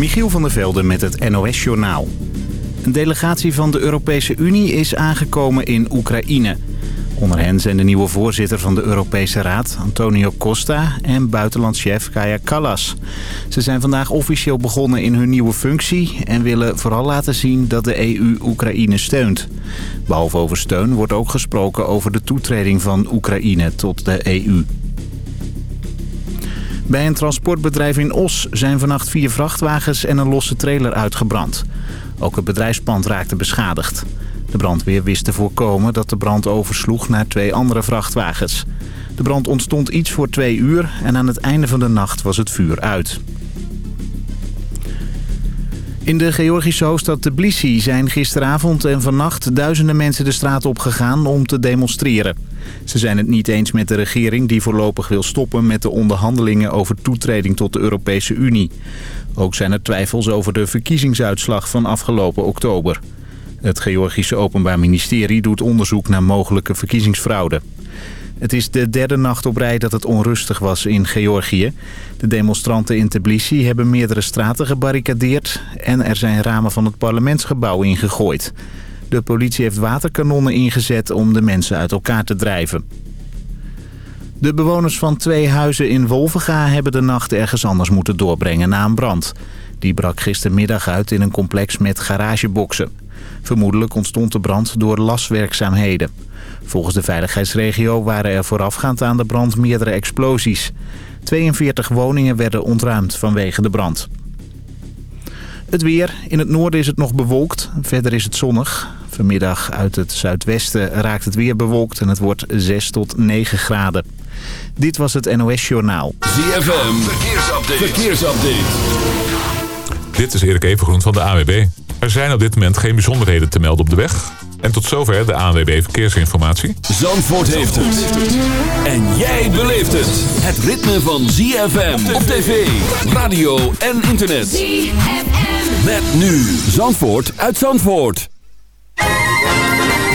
Michiel van der Velde met het NOS-journaal. Een delegatie van de Europese Unie is aangekomen in Oekraïne. Onder hen zijn de nieuwe voorzitter van de Europese Raad, Antonio Costa... en buitenlandschef Kaya Kallas. Ze zijn vandaag officieel begonnen in hun nieuwe functie... en willen vooral laten zien dat de EU Oekraïne steunt. Behalve over steun wordt ook gesproken over de toetreding van Oekraïne tot de EU. Bij een transportbedrijf in Os zijn vannacht vier vrachtwagens en een losse trailer uitgebrand. Ook het bedrijfspand raakte beschadigd. De brandweer wist te voorkomen dat de brand oversloeg naar twee andere vrachtwagens. De brand ontstond iets voor twee uur en aan het einde van de nacht was het vuur uit. In de Georgische hoofdstad Tbilisi zijn gisteravond en vannacht duizenden mensen de straat opgegaan om te demonstreren. Ze zijn het niet eens met de regering die voorlopig wil stoppen met de onderhandelingen over toetreding tot de Europese Unie. Ook zijn er twijfels over de verkiezingsuitslag van afgelopen oktober. Het Georgische Openbaar Ministerie doet onderzoek naar mogelijke verkiezingsfraude. Het is de derde nacht op rij dat het onrustig was in Georgië. De demonstranten in Tbilisi hebben meerdere straten gebarricadeerd... en er zijn ramen van het parlementsgebouw ingegooid. De politie heeft waterkanonnen ingezet om de mensen uit elkaar te drijven. De bewoners van twee huizen in Wolvenga hebben de nacht ergens anders moeten doorbrengen na een brand. Die brak gistermiddag uit in een complex met garageboxen. Vermoedelijk ontstond de brand door laswerkzaamheden. Volgens de veiligheidsregio waren er voorafgaand aan de brand meerdere explosies. 42 woningen werden ontruimd vanwege de brand. Het weer. In het noorden is het nog bewolkt. Verder is het zonnig. Vanmiddag uit het zuidwesten raakt het weer bewolkt en het wordt 6 tot 9 graden. Dit was het NOS Journaal. ZFM. Verkeersupdate. Verkeersupdate. Dit is Erik Evengroen van de AWB. Er zijn op dit moment geen bijzonderheden te melden op de weg. En tot zover de ANWB Verkeersinformatie. Zandvoort heeft het. En jij beleeft het. Het ritme van ZFM op tv, radio en internet. ZFM. Met nu Zandvoort uit Zandvoort.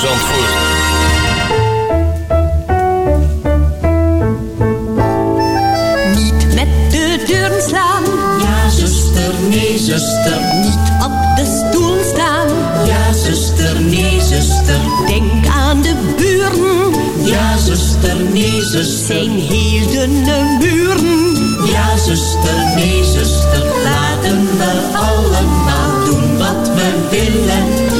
Zandvoort. Niet met de deuren slaan. Ja, zuster, nee, zuster. Niet op de stoel staan. Ja, zuster, nee, zuster. Denk aan de buren. Ja, zuster, nee, zuster. Zijn heel dunne muren. Ja, zuster, nee, zuster. Laten we allemaal doen wat we willen.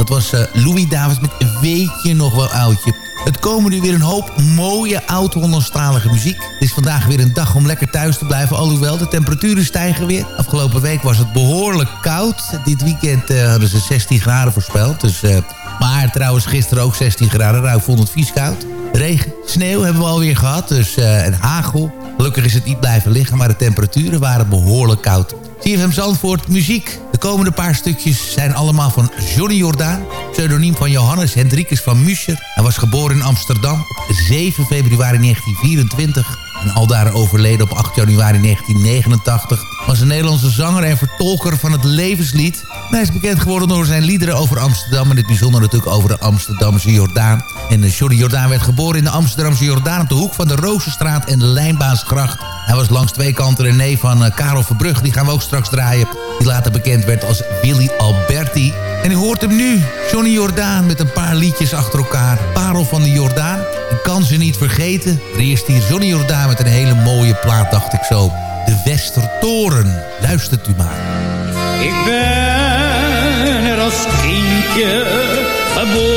Dat was uh, Louis Davids met Weet je nog wel oudje. Het komen nu weer een hoop mooie oud-Hollandstalige muziek. Het is vandaag weer een dag om lekker thuis te blijven. Alhoewel, de temperaturen stijgen weer. Afgelopen week was het behoorlijk koud. Dit weekend uh, hadden ze 16 graden voorspeld. Dus, uh, maar trouwens gisteren ook 16 graden. Nou, ik vond het vies koud. Regen, sneeuw hebben we alweer gehad. Dus, en hagel. Gelukkig is het niet blijven liggen. Maar de temperaturen waren behoorlijk koud. CFM Zandvoort, muziek. De komende paar stukjes zijn allemaal van Johnny Jordaan. Pseudoniem van Johannes Hendrikus van Muscher. Hij was geboren in Amsterdam op 7 februari 1924. En aldaar overleden op 8 januari 1989. Was een Nederlandse zanger en vertolker van het levenslied. En hij is bekend geworden door zijn liederen over Amsterdam. En het bijzonder natuurlijk over de Amsterdamse Jordaan. En Johnny Jordaan werd geboren in de Amsterdamse Jordaan... op de hoek van de Rozenstraat en de Lijnbaansgracht. Hij was langs twee kanten een neef van uh, Karel Verbrugge. Die gaan we ook straks draaien. Die later bekend werd als Willy Alberti. En u hoort hem nu. Johnny Jordaan met een paar liedjes achter elkaar. Parel van de Jordaan. Kan ze niet vergeten. Er eerst hier Johnny Jordaan met een hele mooie plaat, dacht ik zo. De Westertoren. Luistert u maar. Ik ben er als kindje geboren.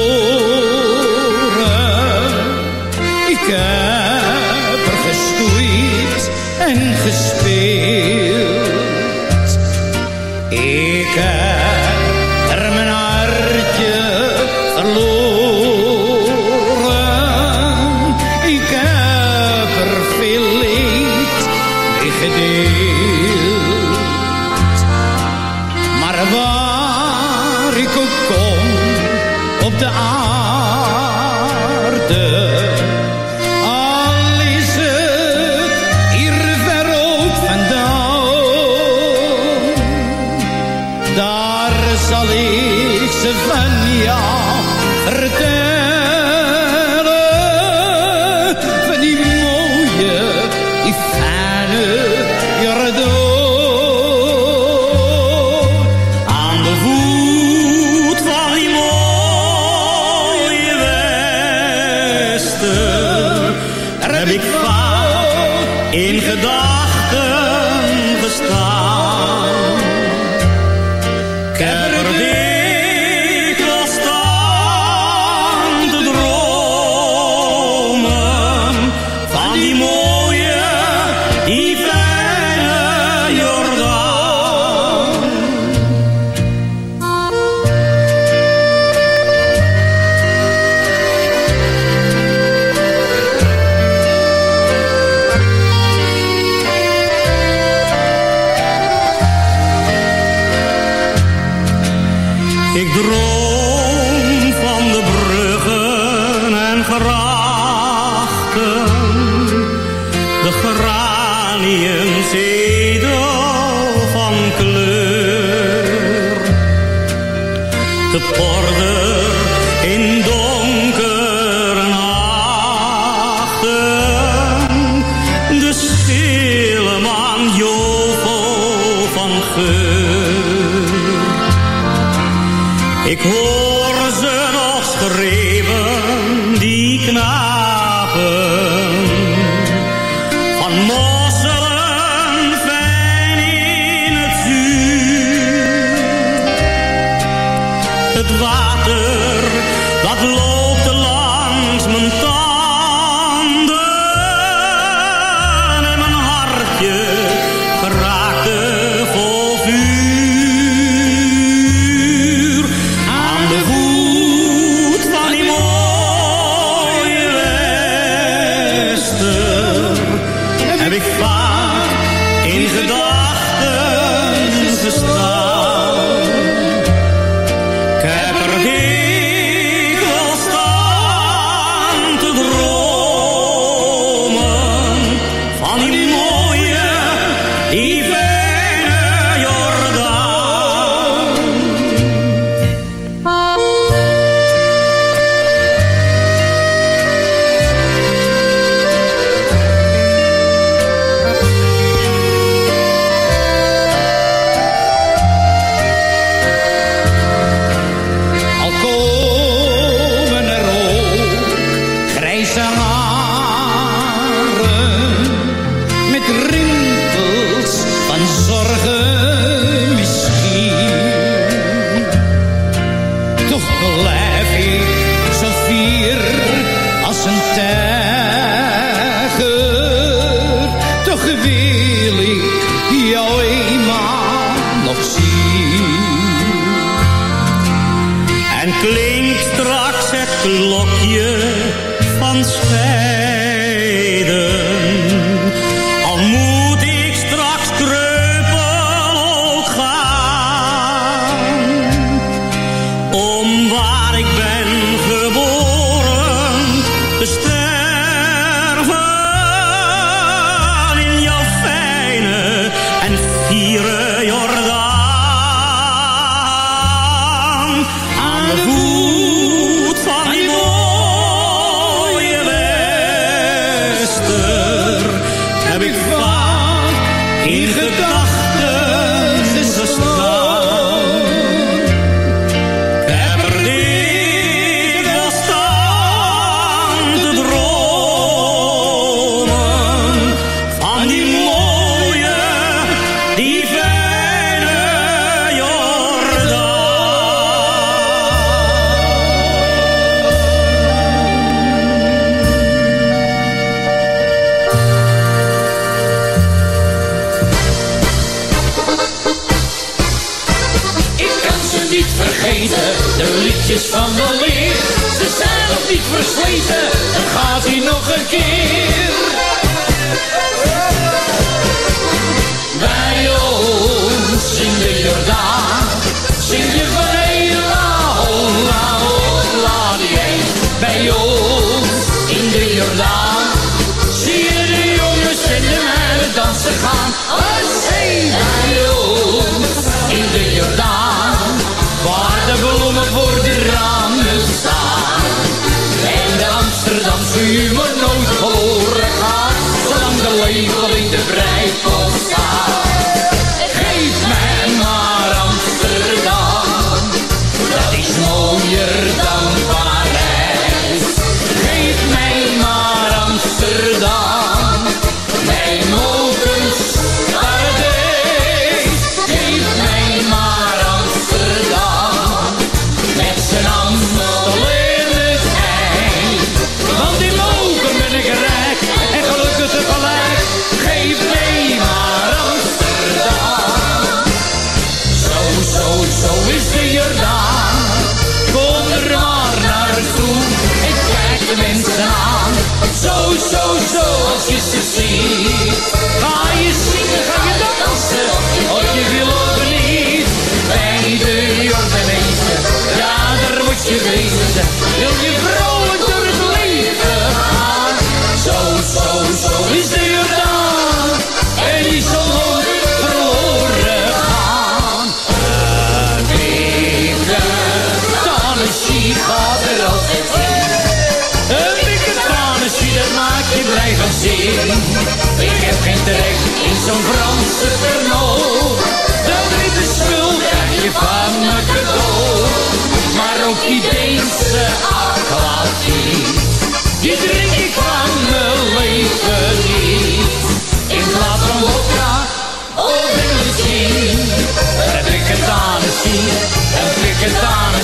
Ik heb er gestoeid en gespeeld. Ik heb Ik hoor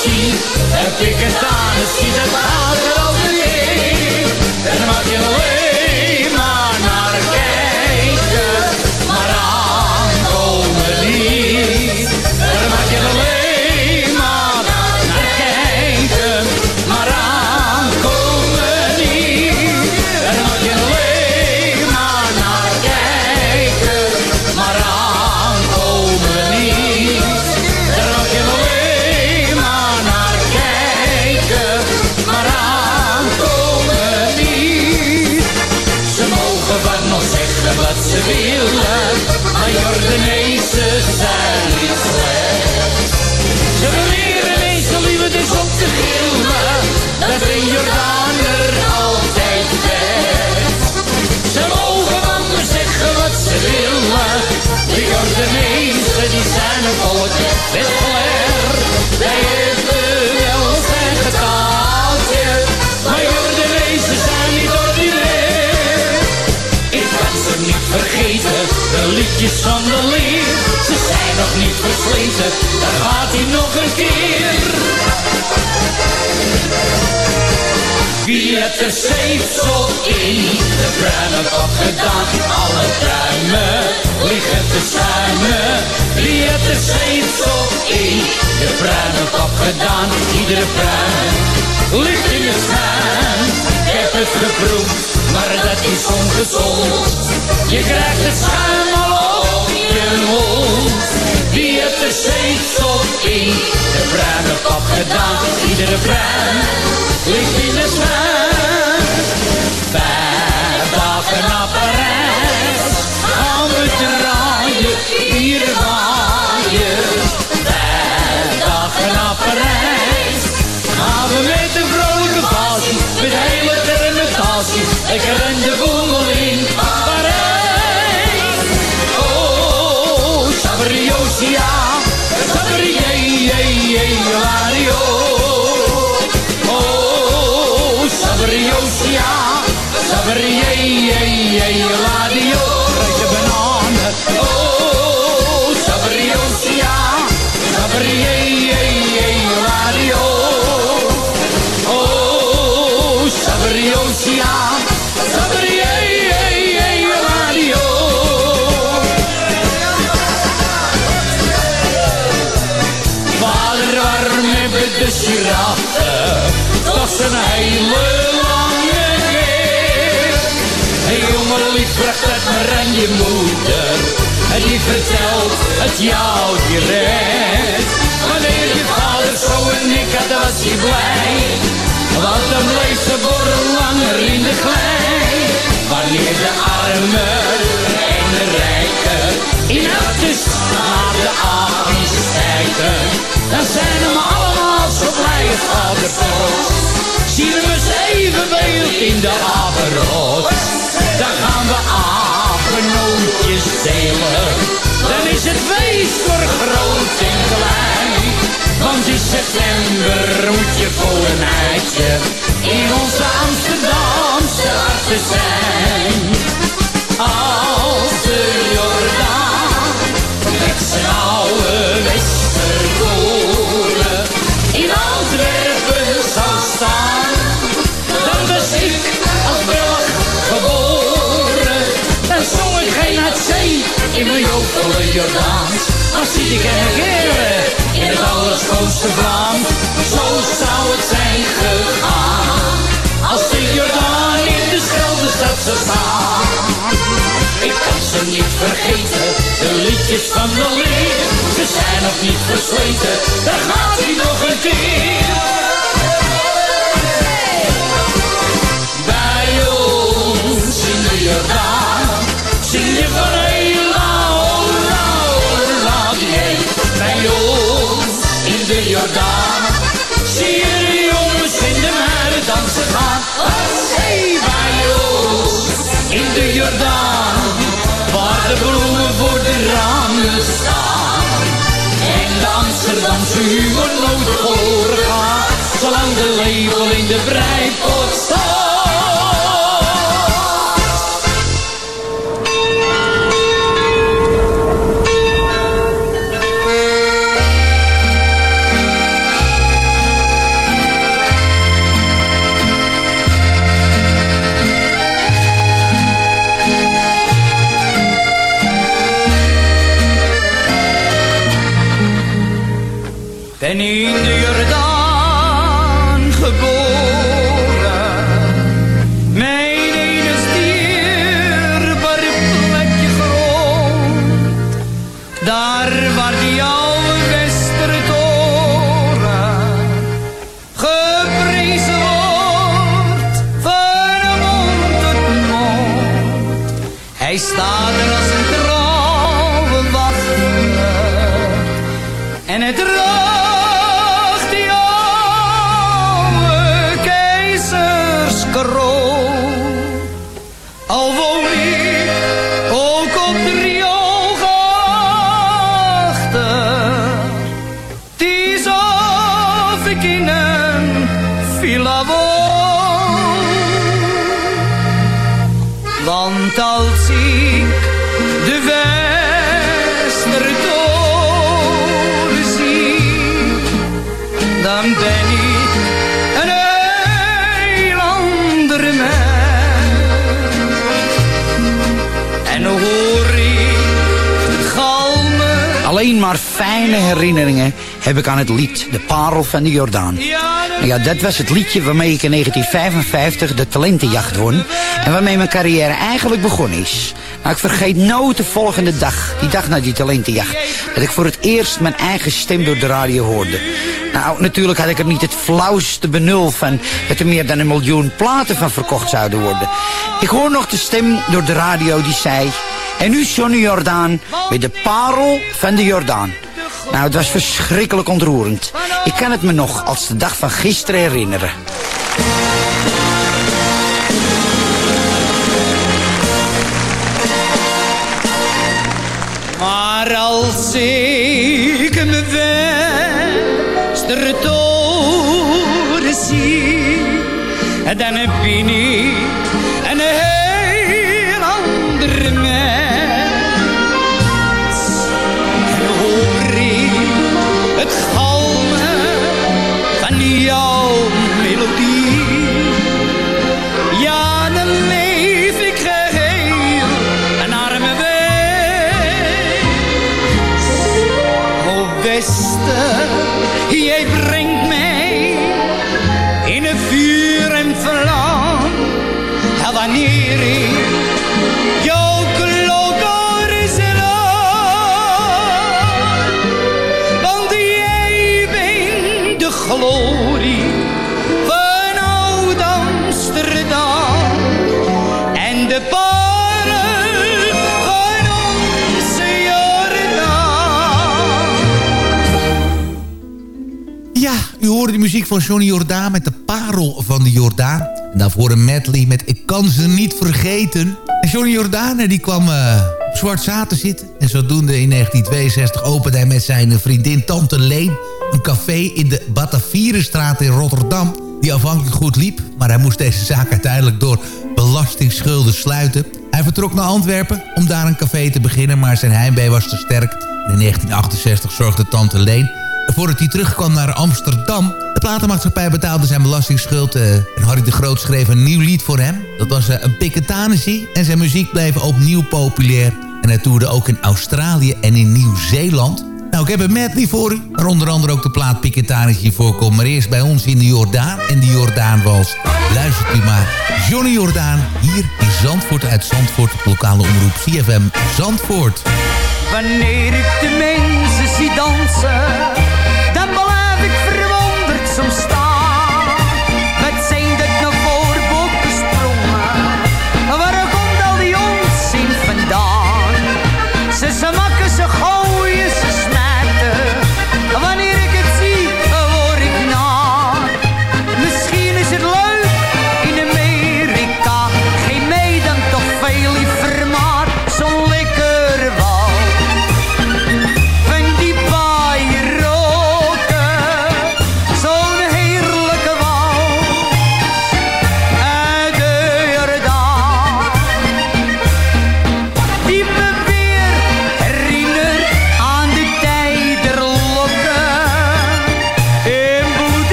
aan het zien, heb ik het aan gaat liedjes van de leer. Ze zijn nog niet versleten, daar gaat hij nog een keer. Wie heeft er zeepsel in de bruine kop gedaan? Alle pruimen liggen te schuimen. Wie heeft er zeepsel in de bruine kop gedaan? Iedere pruim ligt in de schuim. Ik heb het geproefd, maar dat is ongezond. Je krijgt het schuim al op je mond. Er zeepsel in de bruine kop gedaan? Iedere pruim ligt in de schuim. Vijf dagen naar Parijs, gaan we draaien, hier waaien. Vijf dagen naar Parijs, gaan we met een vrolijke vasie, met hele termentatie, lekker in de boemel in Sabrié, Ladio, rijke bananen. Oh, Sabriosia, Sabrié, Ladio. Oh, Sabriosia, Sabrié, Ladio. Vader warm hebben de giraffen, een je moeder, en die vertelt het jou direct. Wanneer je vader zo en ik had, was hij blij, want dan bleef ze borrel langer in de klei. Wanneer de armen en de rijken in auto's naar de avond kijken, dan zijn we allemaal zo blij het vader. Zien we eens even beeld in de apenrot, dan gaan we apenootjes delen. Dan is het feest voor groot en klein. Want in september moet je voor een eitje in onze Amsterdamse harten zijn. Mijn jokele Jordaans, maar zie ik en in het allerschoonste Vlaams. Zo zou het zijn gegaan, als de Jordaan in de Scheldestad zou staan. Ik kan ze niet vergeten, de liedjes van de leer. Ze zijn nog niet versleten, daar gaat hij nog een keer. U moet nooit verloren gaan, zolang de lepel in de breipot staat. Ben woon. Want als de Westertoren dan ben ik hoor. Alleen maar fijne herinneringen heb ik aan het lied De Parel van de Jordaan. Nou Ja, dat was het liedje waarmee ik in 1955 de talentenjacht won. En waarmee mijn carrière eigenlijk begonnen is. Nou, ik vergeet nooit de volgende dag, die dag na die talentenjacht, dat ik voor het eerst mijn eigen stem door de radio hoorde. Nou, natuurlijk had ik er niet het flauwste benul van dat er meer dan een miljoen platen van verkocht zouden worden. Ik hoor nog de stem door de radio die zei... En nu Johnny Jordaan met de parel van de Jordaan. Nou, het was verschrikkelijk ontroerend. Ik kan het me nog als de dag van gisteren herinneren. Maar als ik me Westertoren zie, dan ben ik u hoorde de muziek van Johnny Jordaan met de parel van de Jordaan. En daarvoor een medley met Ik kan ze niet vergeten. En Johnny Jordaan die kwam eh, op Zwart Zaten zitten. En zodoende in 1962 opende hij met zijn vriendin Tante Leen... een café in de Batavierenstraat in Rotterdam... die aanvankelijk goed liep, maar hij moest deze zaak uiteindelijk door belastingsschulden sluiten. Hij vertrok naar Antwerpen om daar een café te beginnen... maar zijn heimwee was te sterk. En in 1968 zorgde Tante Leen voordat hij terugkwam naar Amsterdam. De platenmaatschappij betaalde zijn belastingsschuld eh, en Harry de Groot schreef een nieuw lied voor hem. Dat was eh, een Piketanessie en zijn muziek bleef opnieuw populair. En hij toerde ook in Australië en in Nieuw-Zeeland. Nou, ik heb een medley voor u, onder andere ook de plaat Piketanessie voorkomt. Maar eerst bij ons in de Jordaan en de Jordaanwals. Luistert u maar. Johnny Jordaan, hier in Zandvoort uit Zandvoort, lokale omroep CFM Zandvoort. Wanneer ik de mensen zie dansen, verwonderd soms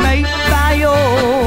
leven met je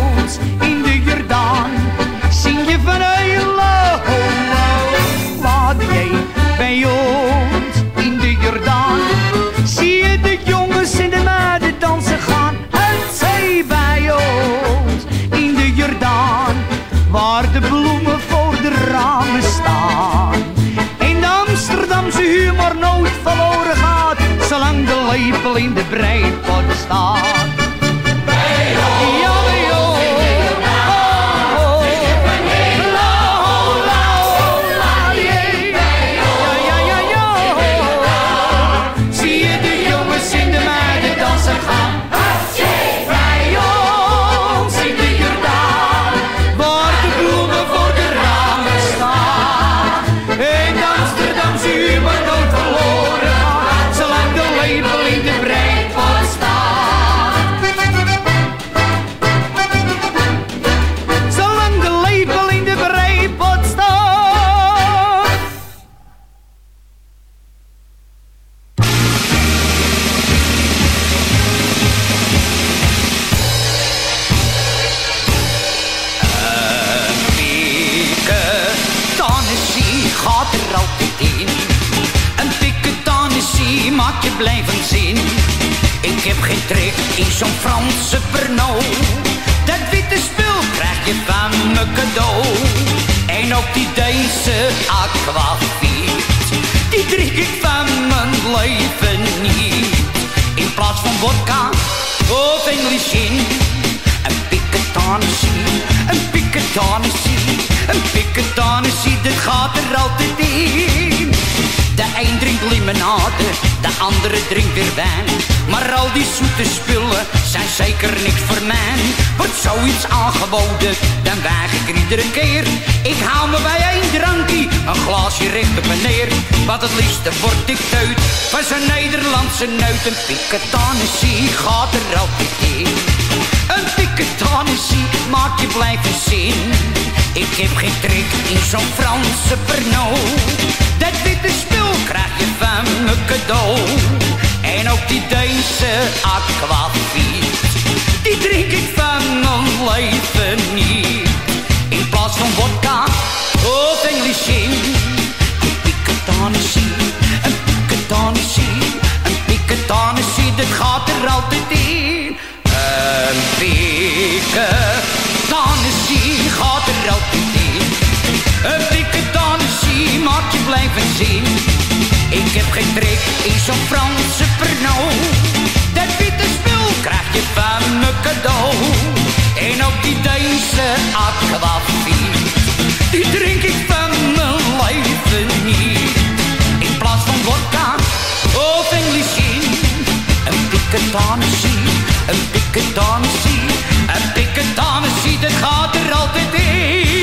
in zo'n Franse perno. Dat witte spul krijg je van me cadeau. En ook die Deense aquavit. Die drink ik van mijn leven niet. In plaats van vodka of English gin. Een piketanissie, een piketanissie, een piketanissie, dat gaat er altijd in. De een drinkt limonade, de andere drinkt weer wijn. Maar al die zoete spullen zijn zeker niks voor mij. Wordt zoiets aangeboden, dan weig ik er iedere keer. Ik hou me bij één drankje, een glaasje recht op neer. Want het liefste word ik teut van zo'n Nederlandse neut. Een piketanissie gaat er altijd in. Een piketanissie maakt je blijven zin. Ik heb geen trek in zo'n Franse Pernod. Dat witte spul krijg je van me cadeau. En ook die Deense aquavit. Die drink ik van mijn leven niet. In plaats van vodka of English Ik heb geen trek in zo'n Franse Pernod. Dat witte spul krijg je van me cadeau. En ook die Deense aquavit. Die drink ik van mijn leven niet. In plaats van vodka of English gin. Een piketanissie, een piketanissie, een piketanissie, dat gaat er altijd in.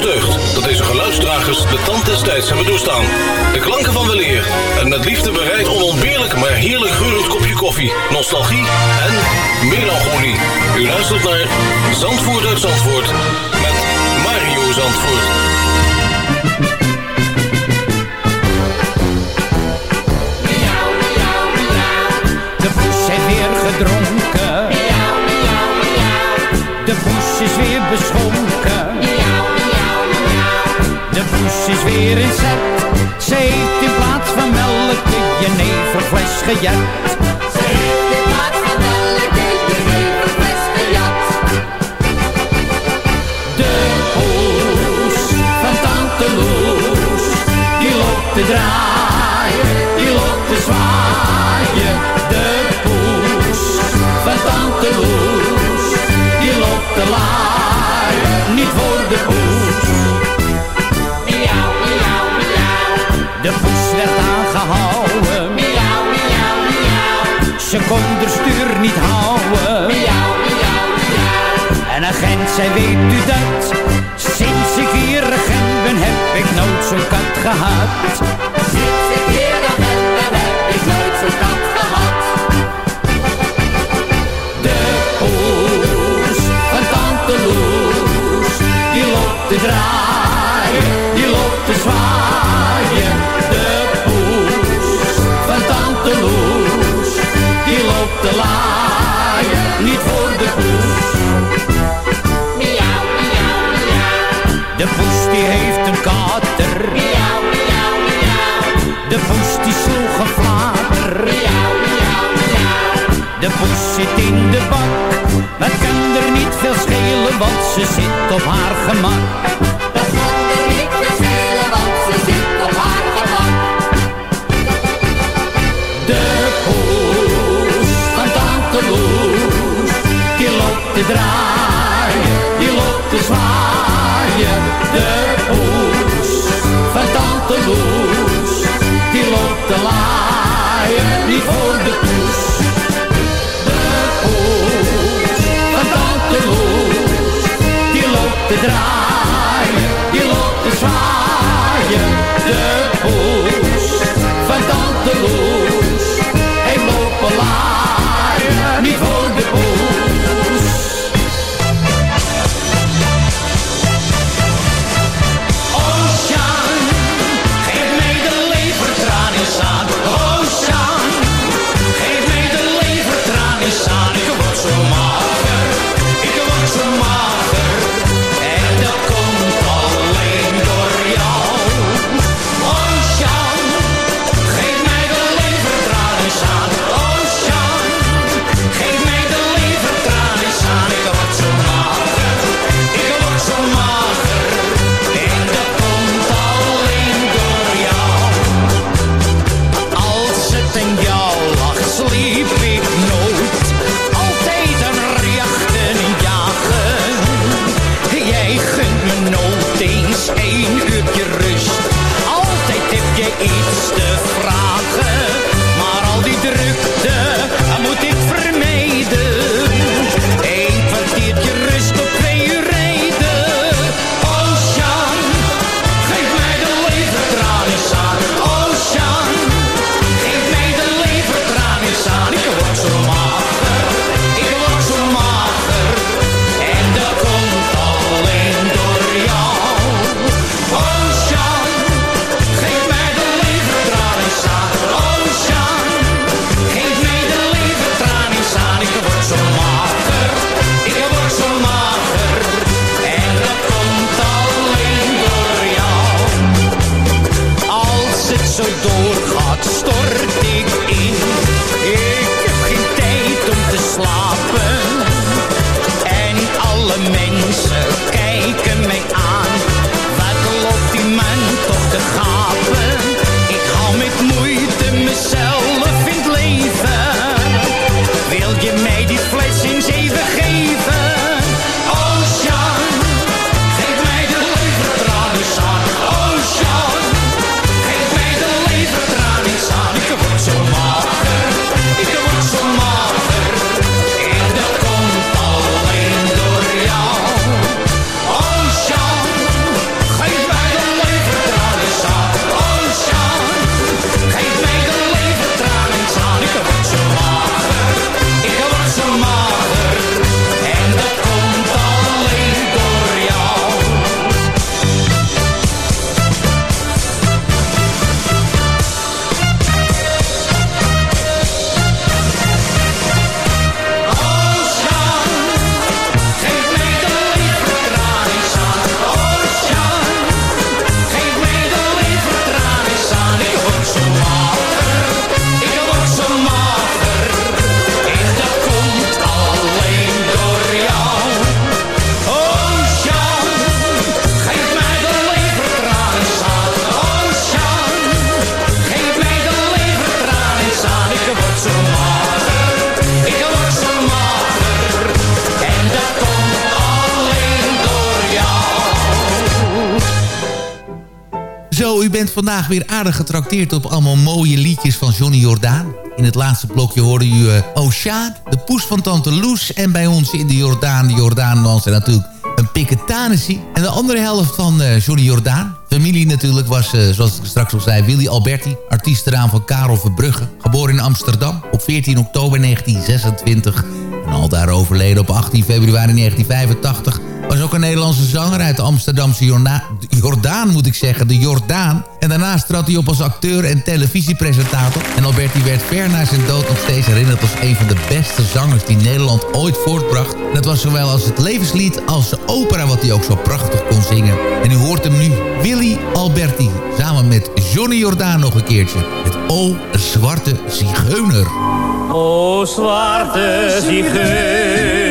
dat deze geluidsdragers de tand des tijds hebben doorstaan. De klanken van weleer en met liefde bereid onontbeerlijk maar heerlijk geurend kopje koffie, nostalgie en melancholie. U luistert naar Zandvoort uit Zandvoort met Mario Zandvoort. De poes heeft weer gedronken. De poes is weer beschonken. Weer in zet. Ze heeft in plaats van melk de jeneverfles gejet. Ze heeft in plaats van melk de jeneverfles gejat. De poes van tante Loes, die loopt te draaien, die loopt te zwaaien. De poes van tante Loes, die loopt te laaien, niet voor de poes. Kon de stuur niet houden. Miauw, miauw, miauw. En agent zei, weet u dat? Sinds ik hier agent ben, heb ik nooit zo'n kat gehad. Ze zit op haar gemak. Vandaag weer aardig getrakteerd op allemaal mooie liedjes van Johnny Jordaan. In het laatste blokje hoorde u uh, Oceaan, de poes van Tante Loes... en bij ons in de Jordaan, de Jordaan was er natuurlijk een Piketanessie. En de andere helft van eh, Johnny Jordaan. Familie natuurlijk was, eh, zoals ik straks al zei, Willy Alberti. Artiestenaam van Karel Verbrugge. Geboren in Amsterdam op 14 oktober 1926. En al daar overleden op 18 februari 1985 was ook een Nederlandse zanger uit de Amsterdamse Jorda Jordaan, moet ik zeggen, de Jordaan. En daarnaast trad hij op als acteur en televisiepresentator. En Alberti werd ver na zijn dood nog steeds herinnerd als een van de beste zangers die Nederland ooit voortbracht. En dat was zowel als het levenslied als de opera wat hij ook zo prachtig kon zingen. En u hoort hem nu, Willy Alberti, samen met Johnny Jordaan nog een keertje. Het O Zwarte Zigeuner. O zwarte zigeuner,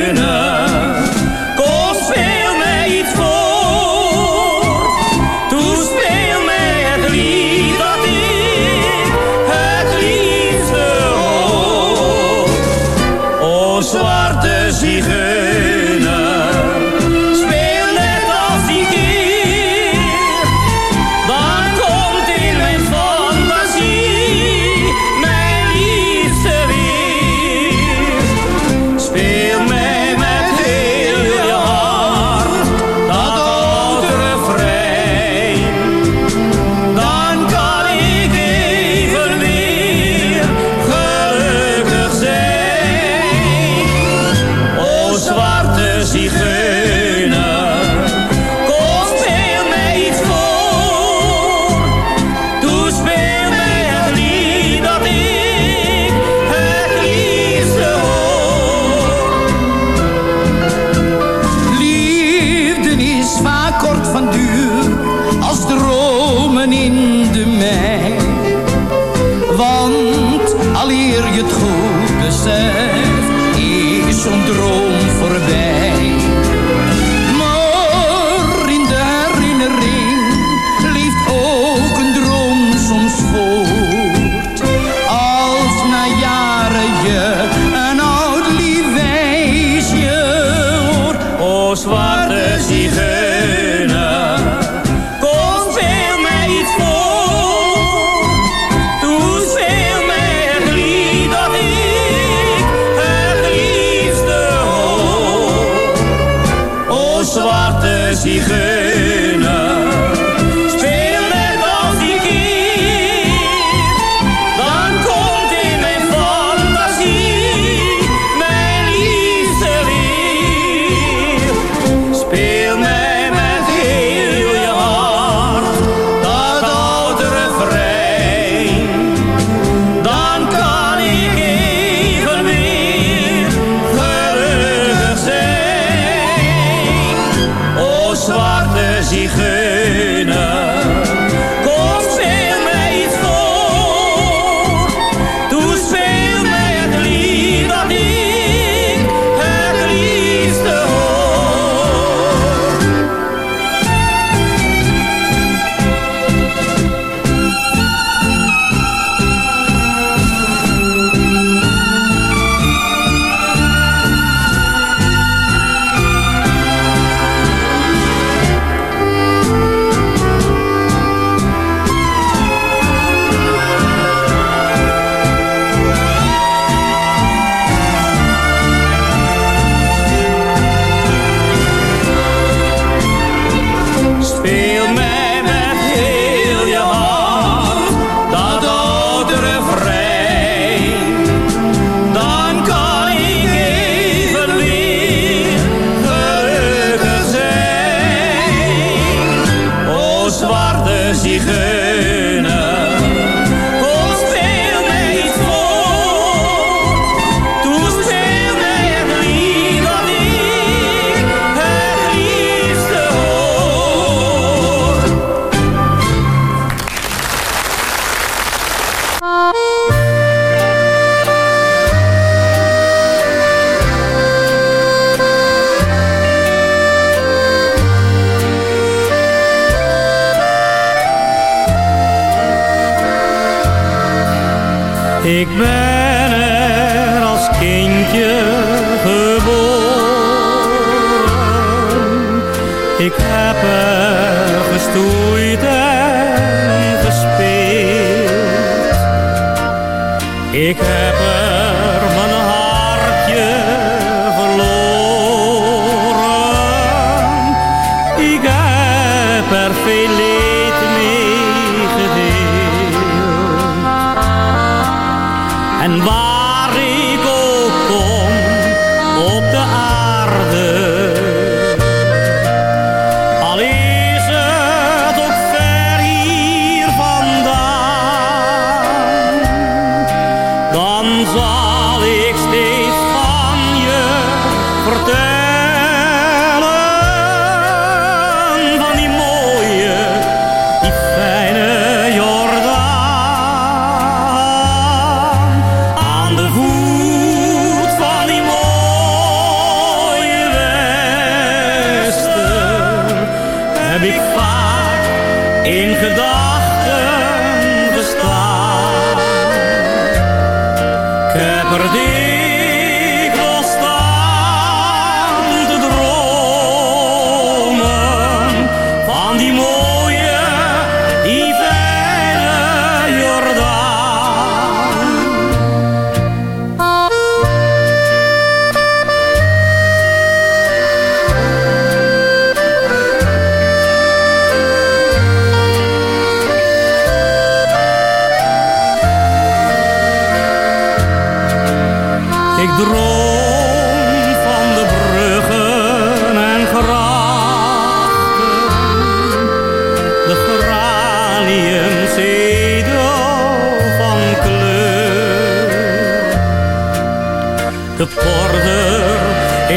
Ik heb er gestoeid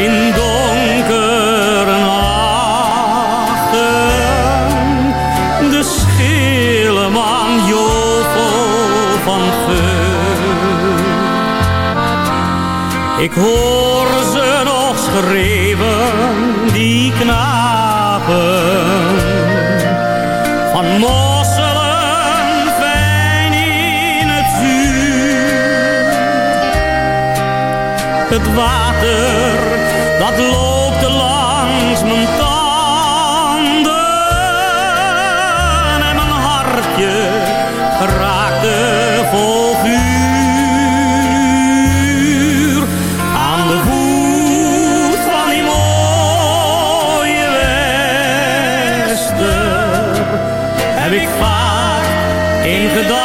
in donker nachten. De schilleman jovel van geur. Ik hoor ze nog schreeuwen, die knapen van morgen. het water ik loopt langs mijn tanden en mijn hartje raakte vol vuur. Aan de voet van die mooie wester heb ik vaak in gedachten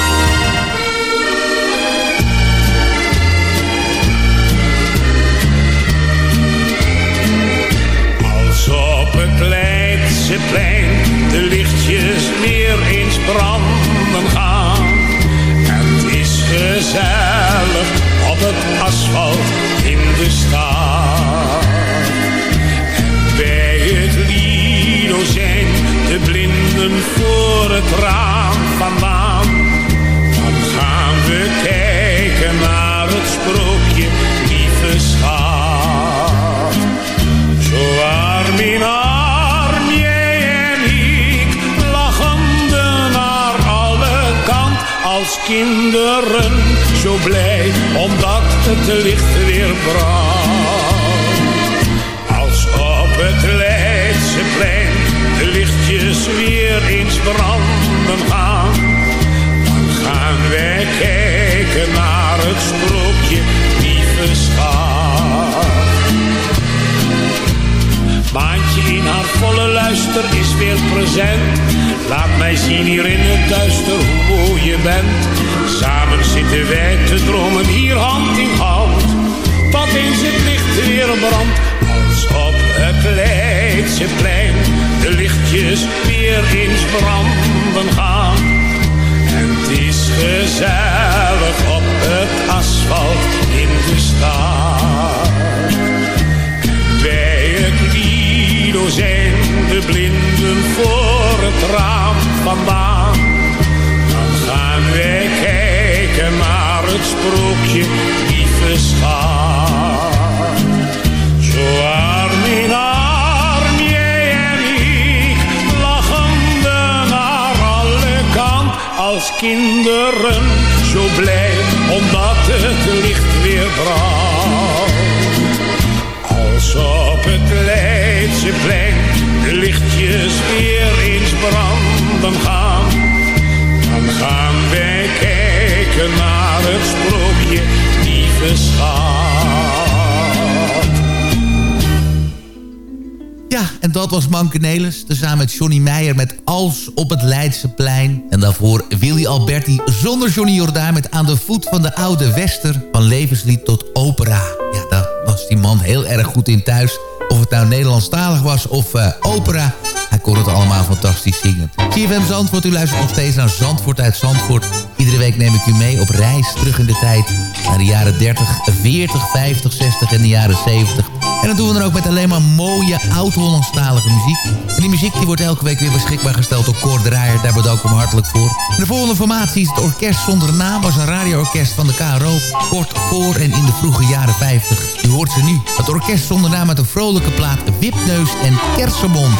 Op het Leidseplein de lichtjes weer eens branden gaan. Het is gezellig op het asfalt in de stad. En bij het Lido zijn de blinden voor het raam vandaan. Dan gaan we kijken naar het sprookje, lieve schat. Als kinderen. Zo blij, omdat het licht weer brandt. Als op het Leidseplein de lichtjes weer eens branden gaan. Dan gaan wij kijken naar het sprookje, lieve schat. Maantje in haar volle luister is weer present. Laat mij zien hier in het duister hoe je bent. Samen zitten wij te dromen hier hand in hand. Tot eens het licht weer brandt. Als op het Leidseplein de lichtjes weer eens branden gaan. En het is gezellig op het asfalt in de stad. De blinden voor het raam vandaan. Dan gaan wij kijken naar het sprookje, lieve schat. Zo arm in arm, jij en ik, lachende naar alle kant als kinderen. Zo blij, omdat het licht weer brandt. Als op het Leidseplein lichtjes weer eens branden gaan. Dan gaan wij kijken naar het sprookje, lieve schat. Ja, en dat was Manke Nelis, tezamen met Johnny Meijer met Als op het Leidseplein. En daarvoor Willy Alberti zonder Johnny Jordaan met Aan de voet van de oude Wester. Van levenslied tot opera. Ja, daar was die man heel erg goed in thuis. Of het nou Nederlandstalig was of eh, opera. Hij kon het allemaal fantastisch zingen. CFM Zandvoort, u luistert nog steeds naar Zandvoort uit Zandvoort. Iedere week neem ik u mee op reis terug in de tijd. Naar de jaren 30, 40, 50, 60 en de jaren 70. En dat doen we dan ook met alleen maar mooie oud-Hollandstalige muziek. En die muziek die wordt elke week weer beschikbaar gesteld door Cor. Daar bedank ik hem hartelijk voor. De volgende formatie is het Orkest Zonder Naam. was een radioorkest van de KRO. Kort voor en in de vroege jaren 50. U hoort ze nu. Het Orkest Zonder Naam met een vrolijke plaat Wipneus en Kersenmond.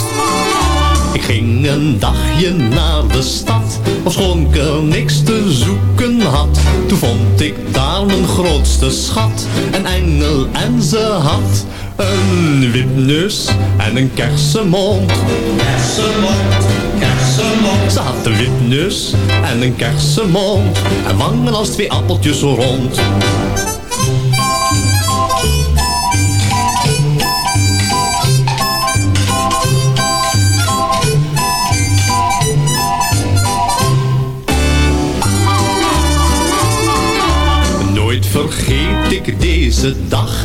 Ik ging een dagje naar de stad, ofschoon ik er niks te zoeken had. Toen vond ik daar mijn grootste schat, een engel en ze had een wipneus en een kersenmond. Kersenmond, kersenmond. Ze had een wipneus en een kersenmond en wangen als twee appeltjes zo rond. Nooit vergeet ik deze dag.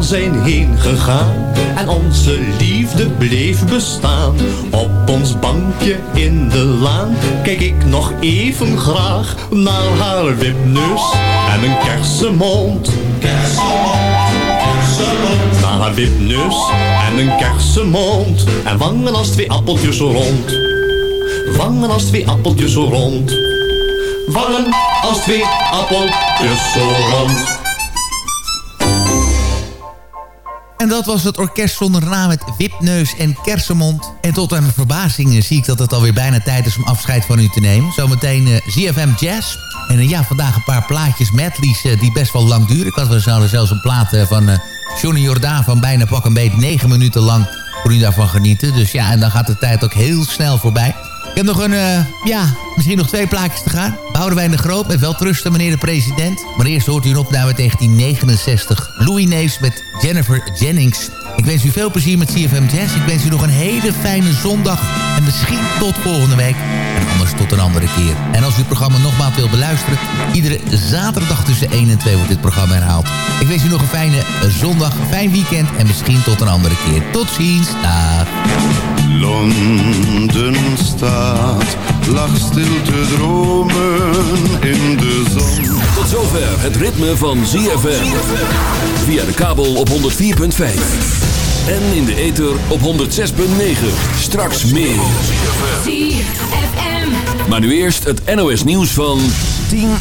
Zijn heen gegaan en onze liefde bleef bestaan. Op ons bankje in de laan kijk ik nog even graag naar haar wipneus en een kersenmond. Kersenmond. Naar haar wipneus en een kersenmond en wangen als twee appeltjes rond. Wangen als twee appeltjes rond. Wangen als twee appeltjes rond. En dat was het orkest zonder naam met Wipneus en Kersenmond. En tot aan mijn verbazing eh, zie ik dat het alweer bijna tijd is om afscheid van u te nemen. Zometeen uh, ZFM Jazz. En uh, ja, vandaag een paar plaatjes medleys uh, die best wel lang duren. Ik had we zouden zelfs een plaat van Johnny Jordaan van bijna pak een beet negen minuten lang voor u daarvan genieten. Dus ja, en dan gaat de tijd ook heel snel voorbij. Ik heb nog een, uh, ja, misschien nog twee plaatjes te gaan. Boudewijn de Groot met wel trusten, meneer de president. Maar eerst hoort u een opname uit 1969. Louis Nees met Jennifer Jennings. Ik wens u veel plezier met CFM Jazz. Ik wens u nog een hele fijne zondag. En misschien tot volgende week. En anders tot een andere keer. En als u het programma nogmaals wilt beluisteren... iedere zaterdag tussen 1 en 2 wordt dit programma herhaald. Ik wens u nog een fijne zondag, fijn weekend... en misschien tot een andere keer. Tot ziens. Dag. Londen staat, lag stil te dromen in de zon. Tot zover het ritme van ZFM. Via de kabel op 104.5. En in de ether op 106.9. Straks meer. Maar nu eerst het NOS nieuws van 10 uur.